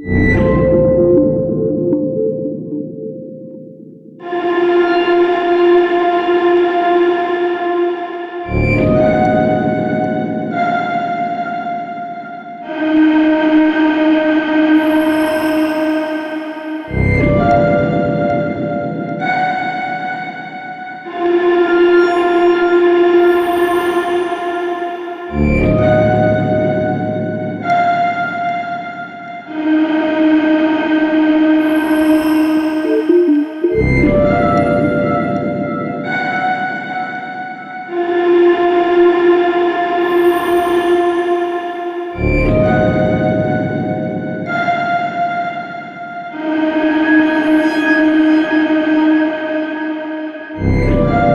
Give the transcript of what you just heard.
Música Música